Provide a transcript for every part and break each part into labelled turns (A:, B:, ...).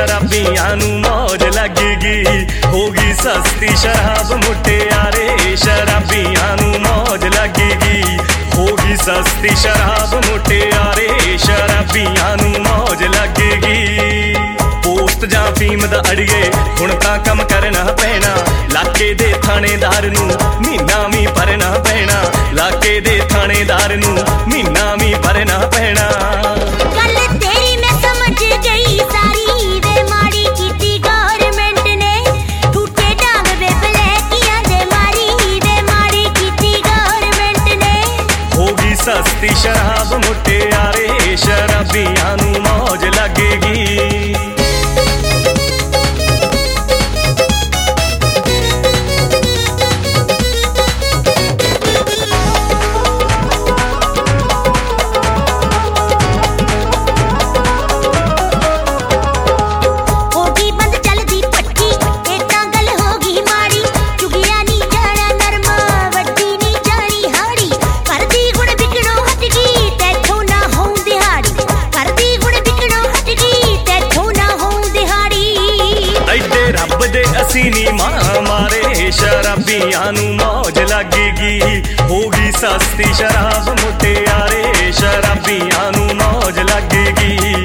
A: ਸ਼ਰਾਬੀਆਂ ਨੂੰ ਮੌਜ ਲੱਗੇਗੀ ਹੋ ਗਈ ਸਸਤੀ ਸ਼ਰਾਬ ਮੁਟਿਆਰੇ ਸ਼ਰਾਬੀਆਂ ਨੂੰ ਮੌਜ ਲੱਗੇਗੀ ਹੋ ਗਈ ਸਸਤੀ ਸ਼ਰਾਬ ਮੁਟਿਆਰੇ ਸ਼ਰਾਬੀਆਂ ਨੂੰ ਮੌਜ ਲੱਗੇਗੀ ਪੋਸਟ ਜਾਂ ਫੀਮ ਦਾ ਅੜੀਏ, ਹੁਣ ਤਾਂ ਕੰਮ ਕਰਨਾ ਪੈਣਾ। ਲਾਕੇ ਦੇ ਥਾਣੇਦਾਰ ਨੂੰ ਮਹੀਨਾ ਵੀ ਭਰਨਾ ਮਸਤੀ ਸ਼ਰਾਬ ਮੁਟਿਆਰੇ ਸ਼ਰਾਬੀਆਂ ਨੂੰ ਮੌਜ ਲੱਗੇਗੀ। ਦੀ ਮਾਂ ਮਾਰੇ ਸ਼ਰਾਬੀਆਂ ਨੂੰ ਮੌਜ ਲੱਗੇਗੀ।
B: ਹੋ
A: ਗਈ ਸਸਤੀ ਸ਼ਰਾਬ ਮੁਟਿਆਰੇ, ਸ਼ਰਾਬੀਆਂ ਨੂੰ ਮੌਜ ਲੱਗੇਗੀ।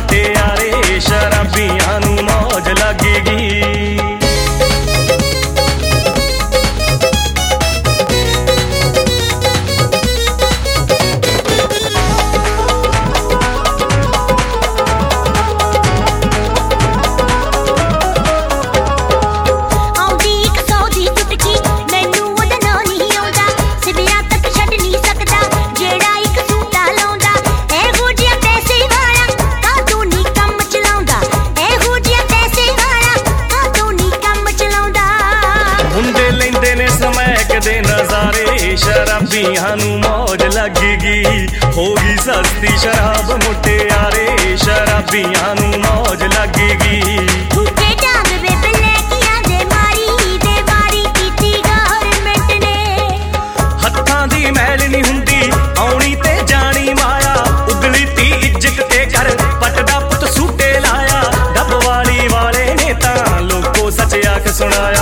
A: ਨਜ਼ਾਰੇ ਸ਼ਰਾਬੀਆਂ ਨੂੰ ਮੌਜ ਲੱਗੇਗੀ। ਹੋ ਗਈ ਸਸਤੀ ਸ਼ਰਾਬ ਮੁਟਿਆਰੇ ਸ਼ਰਾਬੀਆਂ ਨੂੰ ਮੌਜ ਲੱਗੇਗੀ। ਸੁਣਾਇਆ।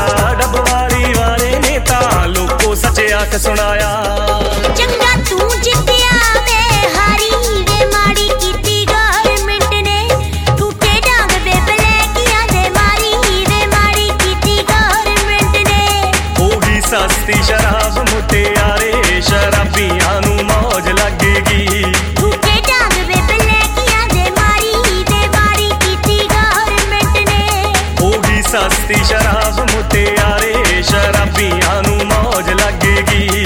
A: ਸਸਤੀ ਸ਼ਰਾਬ ਮੁਟਿਆਰੇ ਸ਼ਰਾਬੀਆਂ ਨੂੰ ਮੌਜ ਲੱਗੇਗੀ। ਸਸਤੀ ਸ਼ਰਾਬ ਮੁਟਿਆਰੇ ਸ਼ਰਾਬੀਆਂ ਨੂੰ ਮੌਜ ਲੱਗੇਗੀ।